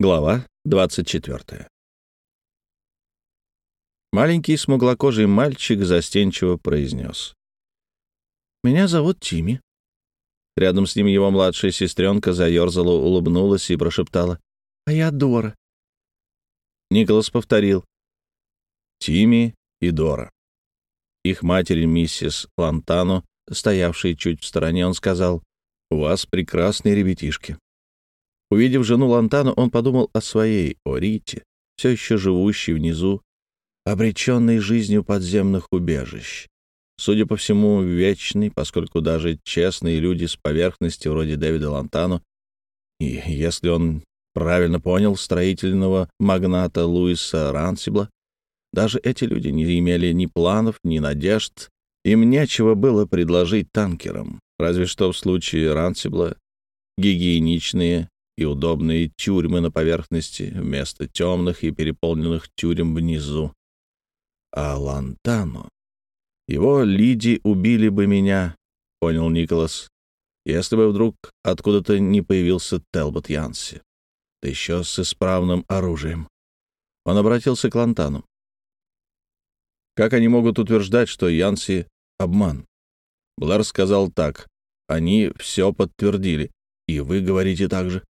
Глава 24. Маленький смуглокожий мальчик застенчиво произнес. «Меня зовут Тими». Рядом с ним его младшая сестренка заерзала, улыбнулась и прошептала. «А я Дора». Николас повторил. «Тими и Дора». Их матери, миссис Лантано, стоявшей чуть в стороне, он сказал, «У вас прекрасные ребятишки». Увидев жену Лантану, он подумал о своей, о Рите, все еще живущей внизу, обреченной жизнью подземных убежищ. Судя по всему, вечный, поскольку даже честные люди с поверхности, вроде Дэвида Лантану, и если он правильно понял строительного магната Луиса Рансибла, даже эти люди не имели ни планов, ни надежд, им нечего было предложить танкерам, разве что в случае Рансибла гигиеничные и удобные тюрьмы на поверхности вместо темных и переполненных тюрем внизу. А Лантано... Его Лиди убили бы меня, понял Николас, если бы вдруг откуда-то не появился Телбот Янси, да еще с исправным оружием. Он обратился к Лантану. Как они могут утверждать, что Янси — обман? Блэр сказал так. Они все подтвердили. И вы говорите так же.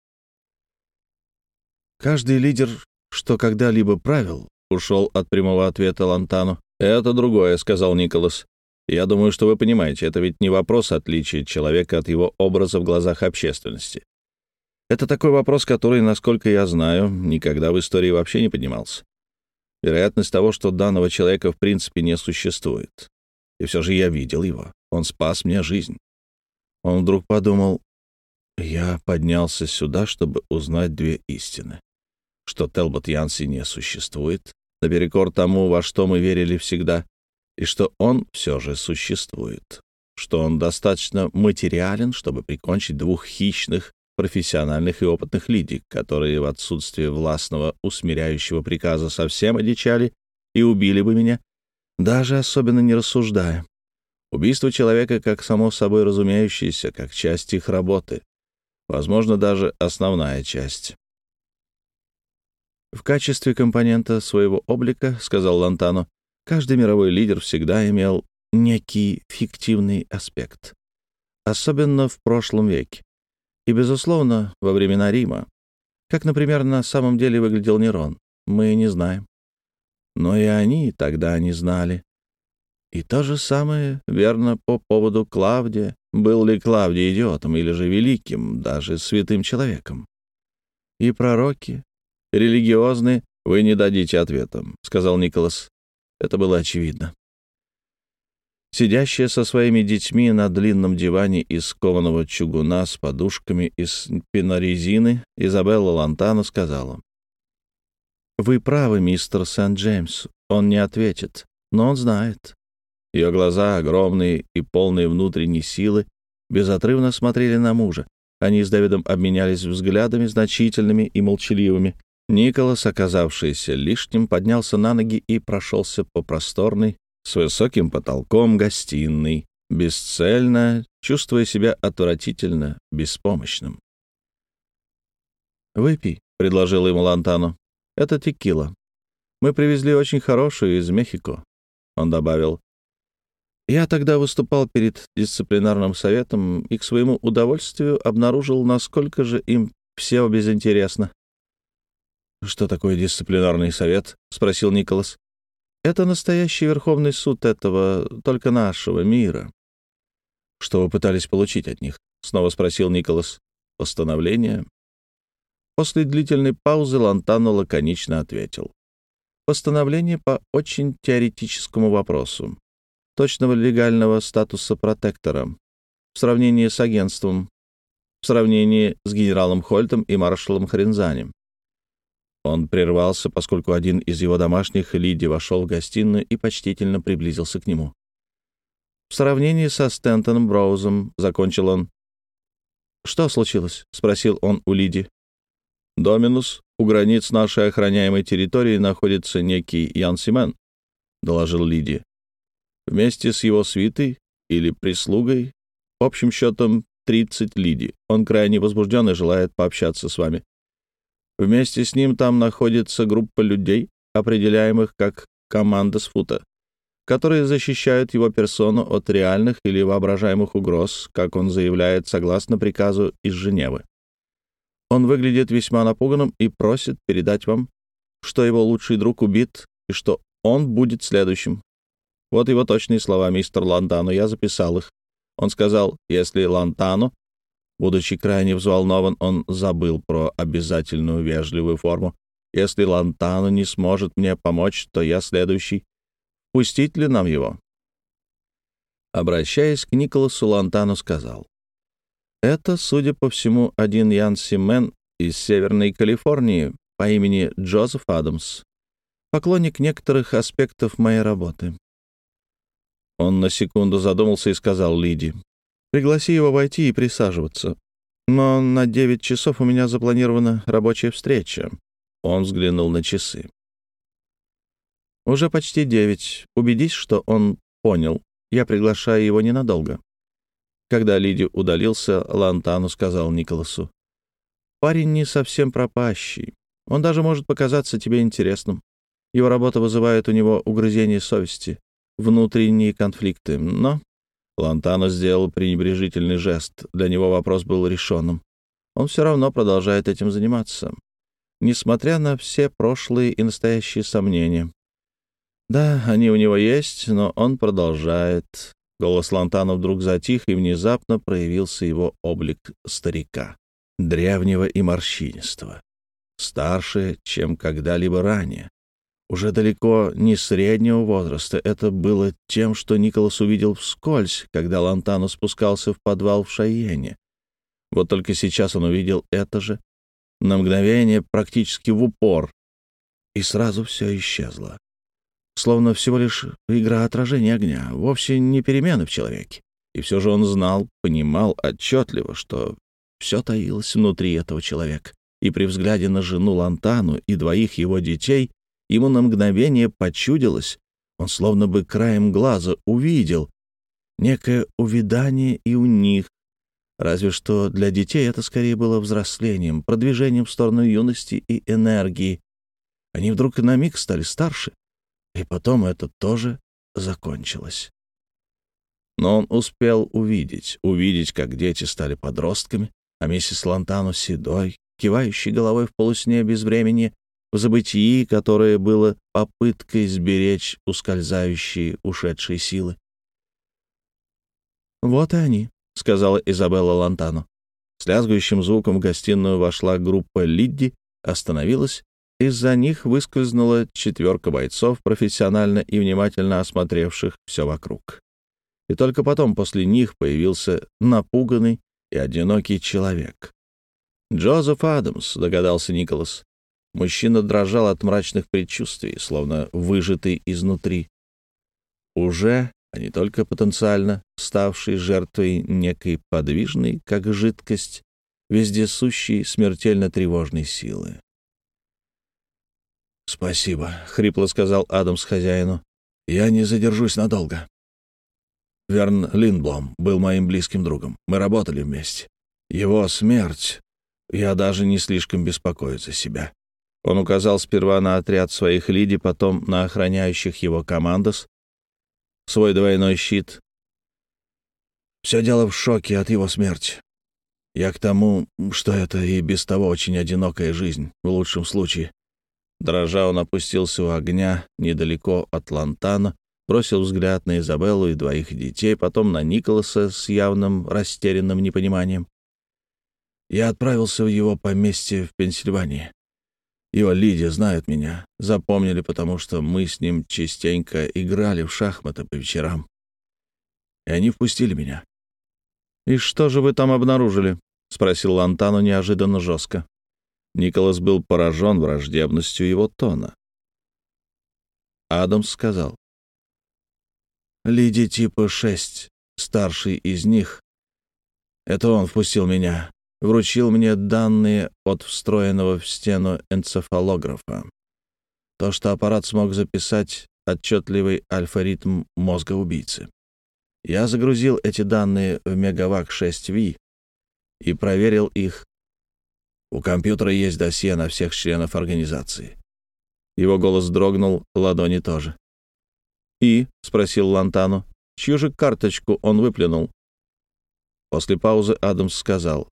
Каждый лидер, что когда-либо правил, ушел от прямого ответа Лантану. «Это другое», — сказал Николас. «Я думаю, что вы понимаете, это ведь не вопрос отличия человека от его образа в глазах общественности. Это такой вопрос, который, насколько я знаю, никогда в истории вообще не поднимался. Вероятность того, что данного человека в принципе не существует. И все же я видел его. Он спас мне жизнь. Он вдруг подумал, я поднялся сюда, чтобы узнать две истины что Телбот Янси не существует, наперекор тому, во что мы верили всегда, и что он все же существует, что он достаточно материален, чтобы прикончить двух хищных, профессиональных и опытных лидий, которые в отсутствие властного усмиряющего приказа совсем одичали и убили бы меня, даже особенно не рассуждая. Убийство человека как само собой разумеющееся, как часть их работы, возможно, даже основная часть. В качестве компонента своего облика, сказал Лантано, каждый мировой лидер всегда имел некий фиктивный аспект. Особенно в прошлом веке. И, безусловно, во времена Рима. Как, например, на самом деле выглядел Нерон, мы не знаем. Но и они тогда не знали. И то же самое верно по поводу Клавдия. Был ли Клавдий идиотом или же великим, даже святым человеком? И пророки, религиозны, вы не дадите ответа», — сказал Николас. Это было очевидно. Сидящая со своими детьми на длинном диване из кованого чугуна с подушками из пенорезины, Изабелла Лантана сказала. «Вы правы, мистер Сент-Джеймс. Он не ответит, но он знает». Ее глаза, огромные и полные внутренней силы, безотрывно смотрели на мужа. Они с Дэвидом обменялись взглядами значительными и молчаливыми. Николас, оказавшийся лишним, поднялся на ноги и прошелся по просторной, с высоким потолком гостиной, бесцельно, чувствуя себя отвратительно беспомощным. «Выпей», — предложил ему Лантану. «Это текила. Мы привезли очень хорошую из Мехико», — он добавил. «Я тогда выступал перед дисциплинарным советом и к своему удовольствию обнаружил, насколько же им все безинтересно. «Что такое дисциплинарный совет?» — спросил Николас. «Это настоящий Верховный суд этого, только нашего мира». «Что вы пытались получить от них?» — снова спросил Николас. «Постановление?» После длительной паузы Лантано лаконично ответил. «Постановление по очень теоретическому вопросу. Точного легального статуса протектора в сравнении с агентством, в сравнении с генералом Хольтом и маршалом Хрензани. Он прервался, поскольку один из его домашних, Лиди, вошел в гостиную и почтительно приблизился к нему. В сравнении со Стентоном Броузом, закончил он. «Что случилось?» — спросил он у Лиди. «Доминус, у границ нашей охраняемой территории находится некий Ян Симен», — доложил Лиди. «Вместе с его свитой или прислугой, общим счетом 30 Лиди. Он крайне возбужден и желает пообщаться с вами. Вместе с ним там находится группа людей, определяемых как команда с фута, которые защищают его персону от реальных или воображаемых угроз, как он заявляет согласно приказу из Женевы. Он выглядит весьма напуганным и просит передать вам, что его лучший друг убит и что он будет следующим. Вот его точные слова, мистер Лантано, я записал их. Он сказал, если Лантано, будучи крайне взволнован, он забыл про обязательную вежливую форму. Если Лантано не сможет мне помочь, то я следующий. Пустить ли нам его? Обращаясь к Николасу, Лантано сказал. Это, судя по всему, один Ян Симен из Северной Калифорнии по имени Джозеф Адамс, поклонник некоторых аспектов моей работы. Он на секунду задумался и сказал Лиди, «Пригласи его войти и присаживаться. Но на девять часов у меня запланирована рабочая встреча». Он взглянул на часы. «Уже почти девять. Убедись, что он понял. Я приглашаю его ненадолго». Когда Лиди удалился, Лантану сказал Николасу, «Парень не совсем пропащий. Он даже может показаться тебе интересным. Его работа вызывает у него угрызение совести внутренние конфликты, но Лантано сделал пренебрежительный жест. Для него вопрос был решенным. Он все равно продолжает этим заниматься, несмотря на все прошлые и настоящие сомнения. Да, они у него есть, но он продолжает. Голос Лантано вдруг затих, и внезапно проявился его облик старика, древнего и морщинистого, старше, чем когда-либо ранее уже далеко не среднего возраста. Это было тем, что Николас увидел вскользь, когда Лантано спускался в подвал в Шайене. Вот только сейчас он увидел это же, на мгновение практически в упор, и сразу все исчезло. Словно всего лишь игра отражения огня, вовсе не перемены в человеке. И все же он знал, понимал отчетливо, что все таилось внутри этого человека. И при взгляде на жену Лантану и двоих его детей Ему на мгновение почудилось, он словно бы краем глаза увидел некое увядание и у них. Разве что для детей это скорее было взрослением, продвижением в сторону юности и энергии. Они вдруг на миг стали старше, и потом это тоже закончилось. Но он успел увидеть, увидеть, как дети стали подростками, а миссис Лантану седой, кивающей головой в полусне без времени, в забытии, которое было попыткой сберечь ускользающие ушедшие силы. «Вот и они», — сказала Изабелла Лантано. С лязгающим звуком в гостиную вошла группа Лидди, остановилась. Из-за них выскользнула четверка бойцов, профессионально и внимательно осмотревших все вокруг. И только потом после них появился напуганный и одинокий человек. «Джозеф Адамс», — догадался Николас. Мужчина дрожал от мрачных предчувствий, словно выжатый изнутри. Уже, а не только потенциально, ставший жертвой некой подвижной, как жидкость, вездесущей смертельно тревожной силы. «Спасибо», — хрипло сказал Адамс хозяину. «Я не задержусь надолго. Верн Линблом был моим близким другом. Мы работали вместе. Его смерть... Я даже не слишком беспокоюсь за себя. Он указал сперва на отряд своих лиди, потом на охраняющих его командос, свой двойной щит. Все дело в шоке от его смерти. Я к тому, что это и без того очень одинокая жизнь, в лучшем случае. Дрожа, он опустился у огня недалеко от Лантана, бросил взгляд на Изабеллу и двоих детей, потом на Николаса с явным растерянным непониманием. Я отправился в его поместье в Пенсильвании. Его Лидия знают меня, запомнили, потому что мы с ним частенько играли в шахматы по вечерам. И они впустили меня. «И что же вы там обнаружили?» — спросил Лантану неожиданно жестко. Николас был поражен враждебностью его тона. Адамс сказал. «Лиди типа шесть, старший из них. Это он впустил меня вручил мне данные от встроенного в стену энцефалографа. То, что аппарат смог записать отчетливый альфа-ритм мозга убийцы. Я загрузил эти данные в Мегавак 6V и проверил их У компьютера есть досье на всех членов организации. Его голос дрогнул, ладони тоже. «И?» — спросил Лантану. «Чью же карточку он выплюнул?» После паузы Адамс сказал.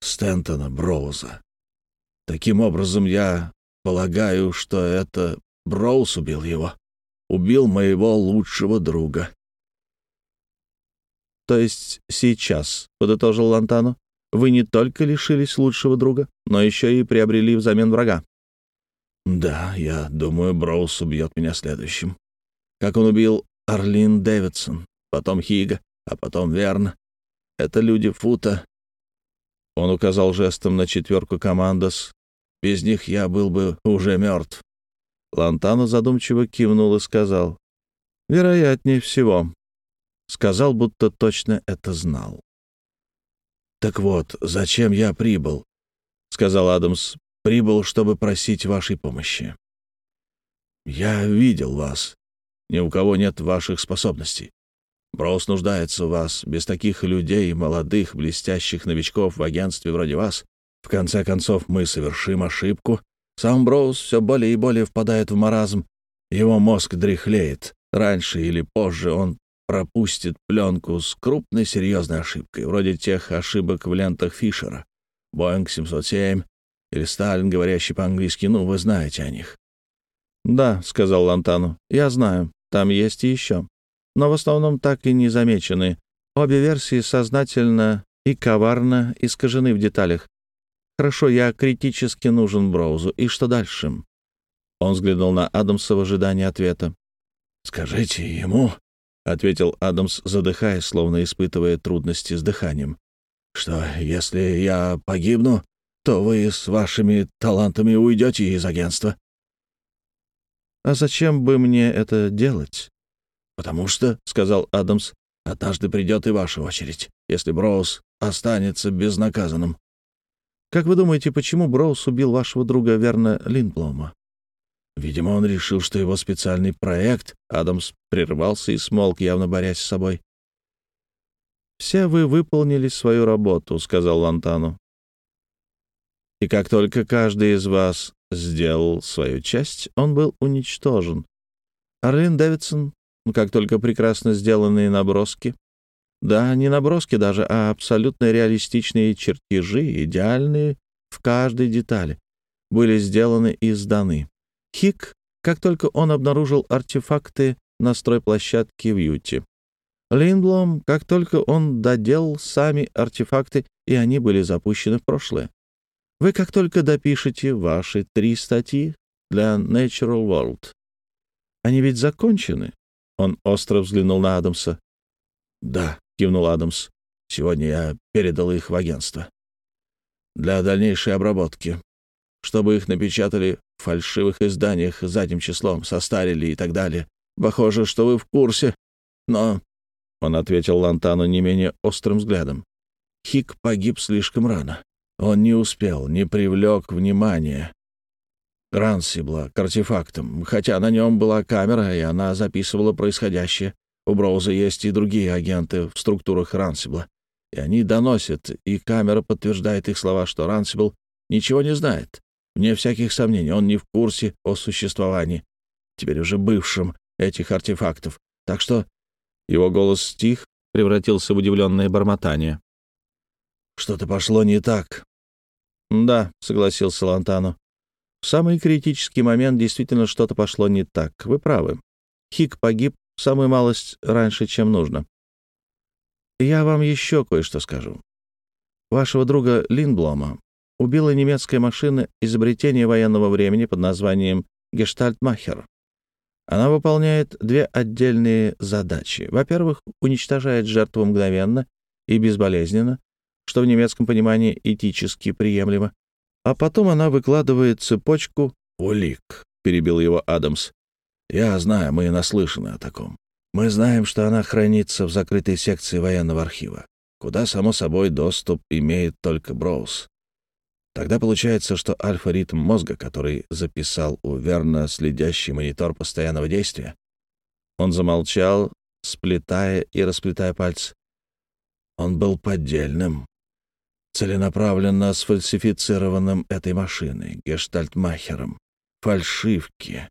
«Стентона Броуза. Таким образом, я полагаю, что это Броуз убил его. Убил моего лучшего друга». «То есть сейчас», — подытожил Лантану, «вы не только лишились лучшего друга, но еще и приобрели взамен врага». «Да, я думаю, Броуз убьет меня следующим. Как он убил Арлин Дэвидсон, потом Хига, а потом Верна. Это люди Фута». Он указал жестом на четверку командос. «Без них я был бы уже мертв». Лантано задумчиво кивнул и сказал. «Вероятнее всего». Сказал, будто точно это знал. «Так вот, зачем я прибыл?» — сказал Адамс. «Прибыл, чтобы просить вашей помощи. Я видел вас. Ни у кого нет ваших способностей. Броуз нуждается в вас. Без таких людей, молодых, блестящих новичков в агентстве вроде вас, в конце концов, мы совершим ошибку. Сам Броуз все более и более впадает в маразм. Его мозг дряхлеет. Раньше или позже он пропустит пленку с крупной серьезной ошибкой, вроде тех ошибок в лентах Фишера. Боинг 707 или Сталин, говорящий по-английски, ну, вы знаете о них. «Да», — сказал Лантану, — «я знаю, там есть и еще. Но в основном так и не замечены. Обе версии сознательно и коварно искажены в деталях. Хорошо, я критически нужен Броузу. И что дальше?» Он взглянул на Адамса в ожидании ответа. «Скажите ему, — ответил Адамс, задыхаясь, словно испытывая трудности с дыханием, «что если я погибну, то вы с вашими талантами уйдете из агентства». «А зачем бы мне это делать?» «Потому что, — сказал Адамс, — однажды придет и ваша очередь, если Броуз останется безнаказанным». «Как вы думаете, почему Броуз убил вашего друга Верна Линблома?» Видимо, он решил, что его специальный проект... Адамс прервался и смолк, явно борясь с собой. «Все вы выполнили свою работу», — сказал Лантану. «И как только каждый из вас сделал свою часть, он был уничтожен. Арлин Дэвидсон, как только прекрасно сделанные наброски, да, не наброски даже, а абсолютно реалистичные чертежи, идеальные в каждой детали, были сделаны и сданы. Хик, как только он обнаружил артефакты на стройплощадке в Юте. Линблом, как только он доделал сами артефакты, и они были запущены в прошлое. Вы как только допишете ваши три статьи для Natural World. Они ведь закончены. Он остро взглянул на Адамса. «Да», — кивнул Адамс. «Сегодня я передал их в агентство. Для дальнейшей обработки чтобы их напечатали в фальшивых изданиях задним числом, состарили и так далее. Похоже, что вы в курсе. Но...» Он ответил Лантану не менее острым взглядом. Хик погиб слишком рано. Он не успел, не привлек внимания. Рансибла к артефактам, хотя на нем была камера, и она записывала происходящее. У Броуза есть и другие агенты в структурах Рансибла. И они доносят, и камера подтверждает их слова, что Рансибл ничего не знает. Вне всяких сомнений, он не в курсе о существовании, теперь уже бывшем, этих артефактов. Так что его голос стих, превратился в удивленное бормотание. «Что-то пошло не так». «Да», — согласился Лантану. «В самый критический момент действительно что-то пошло не так. Вы правы. Хик погиб в самую малость раньше, чем нужно. Я вам еще кое-что скажу. Вашего друга Линблома убила немецкая машина изобретения военного времени под названием «Гештальтмахер». Она выполняет две отдельные задачи. Во-первых, уничтожает жертву мгновенно и безболезненно, что в немецком понимании этически приемлемо. А потом она выкладывает цепочку «Улик», — перебил его Адамс. «Я знаю, мы наслышаны о таком. Мы знаем, что она хранится в закрытой секции военного архива, куда, само собой, доступ имеет только Броуз. Тогда получается, что альфа-ритм мозга, который записал у верно следящий монитор постоянного действия. Он замолчал, сплетая и расплетая пальцы. Он был поддельным. Целенаправленно сфальсифицированным этой машиной, гештальтмахером. Фальшивки.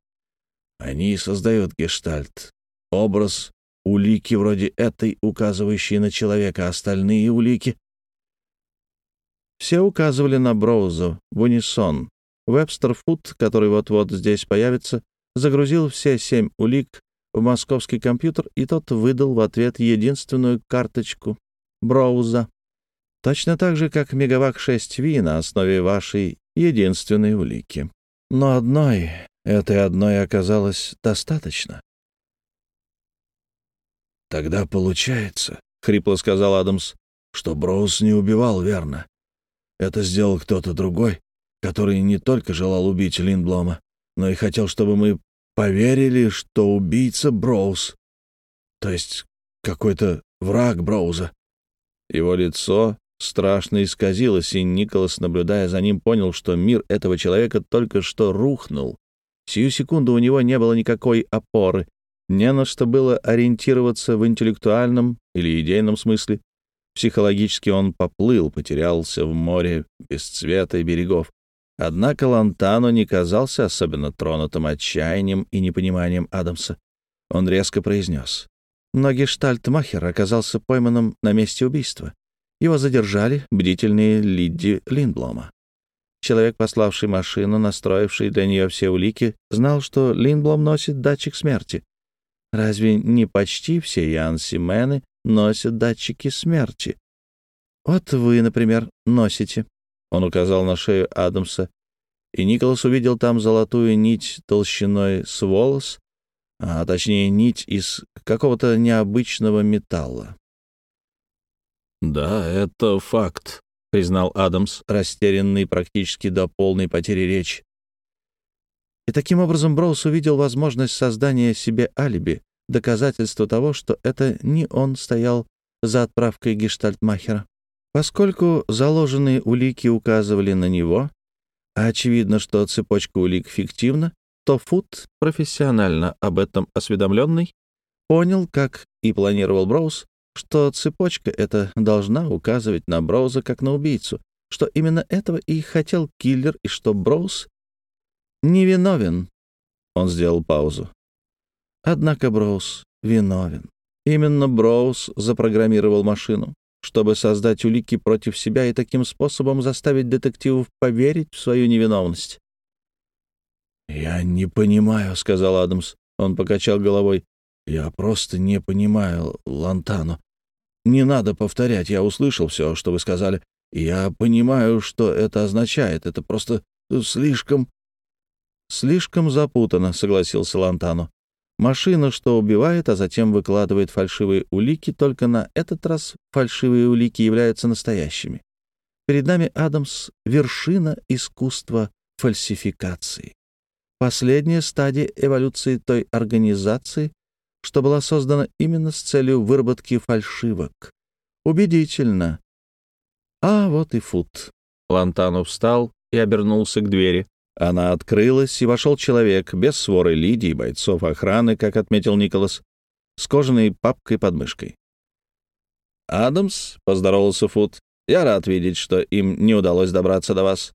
Они создают гештальт. Образ, улики вроде этой, указывающие на человека, а остальные улики... Все указывали на Броуза в унисон. Вебстер Фуд, который вот-вот здесь появится, загрузил все семь улик в московский компьютер, и тот выдал в ответ единственную карточку Броуза. Точно так же, как Мегавак 6V на основе вашей единственной улики. Но одной, этой одной оказалось достаточно. «Тогда получается», — хрипло сказал Адамс, — «что Броуз не убивал, верно? Это сделал кто-то другой, который не только желал убить Линблома, но и хотел, чтобы мы поверили, что убийца Броуз. То есть какой-то враг Броуза». Его лицо страшно исказилось, и Николас, наблюдая за ним, понял, что мир этого человека только что рухнул. Сию секунду у него не было никакой опоры, не на что было ориентироваться в интеллектуальном или идейном смысле. Психологически он поплыл, потерялся в море без цвета и берегов. Однако Лантано не казался особенно тронутым отчаянием и непониманием Адамса. Он резко произнес. Но Гештальтмахер оказался пойманным на месте убийства. Его задержали бдительные Лидди Линблома. Человек, пославший машину, настроивший для нее все улики, знал, что Линблом носит датчик смерти. Разве не почти все Янсимены носят датчики смерти? Вот вы, например, носите. Он указал на шею Адамса, и Николас увидел там золотую нить толщиной с волос, а точнее нить из какого-то необычного металла. «Да, это факт», — признал Адамс, растерянный практически до полной потери речи. И таким образом Броуз увидел возможность создания себе алиби, доказательство того, что это не он стоял за отправкой гештальтмахера. Поскольку заложенные улики указывали на него, а очевидно, что цепочка улик фиктивна, то Фуд, профессионально об этом осведомленный, понял, как и планировал Броуз, что цепочка эта должна указывать на Броуза как на убийцу, что именно этого и хотел киллер, и что Броуз невиновен. Он сделал паузу. Однако Броуз виновен. Именно Броуз запрограммировал машину, чтобы создать улики против себя и таким способом заставить детективов поверить в свою невиновность. «Я не понимаю», — сказал Адамс. Он покачал головой. «Я просто не понимаю, Лантано. Не надо повторять, я услышал все, что вы сказали. Я понимаю, что это означает. Это просто слишком...» «Слишком запутанно», — согласился Лантано. «Машина, что убивает, а затем выкладывает фальшивые улики, только на этот раз фальшивые улики являются настоящими. Перед нами Адамс — вершина искусства фальсификации. Последняя стадия эволюции той организации, что была создана именно с целью выработки фальшивок. Убедительно. А вот и Фут. Лантану встал и обернулся к двери. Она открылась, и вошел человек, без своры Лидии, бойцов охраны, как отметил Николас, с кожаной папкой под мышкой. «Адамс», — поздоровался Фут, — «я рад видеть, что им не удалось добраться до вас».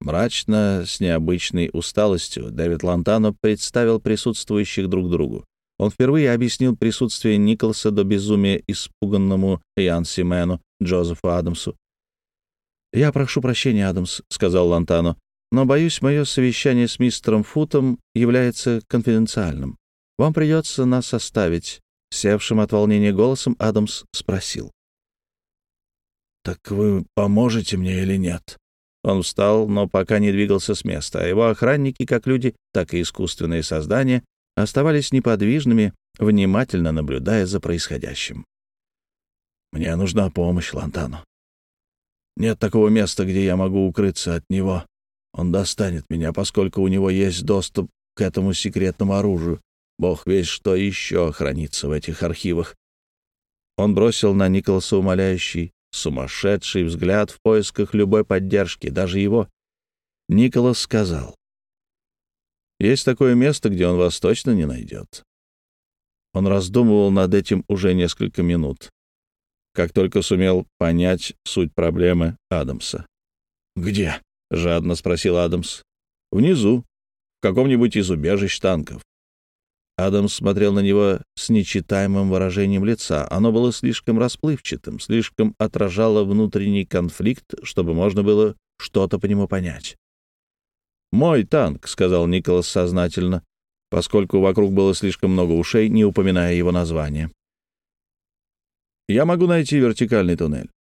Мрачно, с необычной усталостью, Дэвид Лантано представил присутствующих друг другу. Он впервые объяснил присутствие Николаса до безумия испуганному Янси Мэну, Джозефу Адамсу. «Я прошу прощения, Адамс», — сказал Лантано, «но, боюсь, мое совещание с мистером Футом является конфиденциальным. Вам придется нас оставить». Севшим от волнения голосом Адамс спросил. «Так вы поможете мне или нет?» Он встал, но пока не двигался с места, а его охранники, как люди, так и искусственные создания, оставались неподвижными, внимательно наблюдая за происходящим. «Мне нужна помощь, Лантану. Нет такого места, где я могу укрыться от него. Он достанет меня, поскольку у него есть доступ к этому секретному оружию. Бог весь что еще хранится в этих архивах». Он бросил на Николаса умоляющий, сумасшедший взгляд в поисках любой поддержки, даже его. Николас сказал, есть такое место, где он вас точно не найдет. Он раздумывал над этим уже несколько минут. как только сумел понять суть проблемы Адамса. «Где?» — жадно спросил Адамс. «Внизу, в каком-нибудь из убежищ танков». Адамс смотрел на него с нечитаемым выражением лица. Оно было слишком расплывчатым, слишком отражало внутренний конфликт, чтобы можно было что-то по нему понять. «Мой танк», — сказал Николас сознательно, поскольку вокруг было слишком много ушей, не упоминая его название. «Я могу найти вертикальный туннель.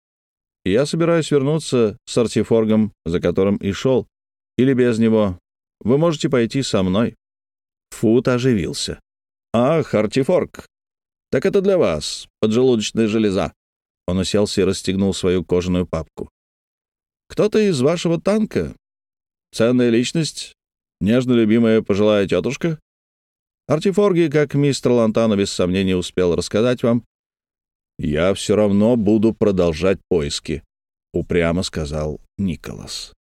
Я собираюсь вернуться с артифоргом, за которым и шел, или без него. Вы можете пойти со мной». Фут оживился. «Ах, артифорг! Так это для вас, поджелудочная железа!» Он уселся и расстегнул свою кожаную папку. «Кто-то из вашего танка? Ценная личность? Нежно любимая пожилая тетушка? Артифорги, как мистер Лантана без сомнения успел рассказать вам, я все равно буду продолжать поиски», — упрямо сказал Николас.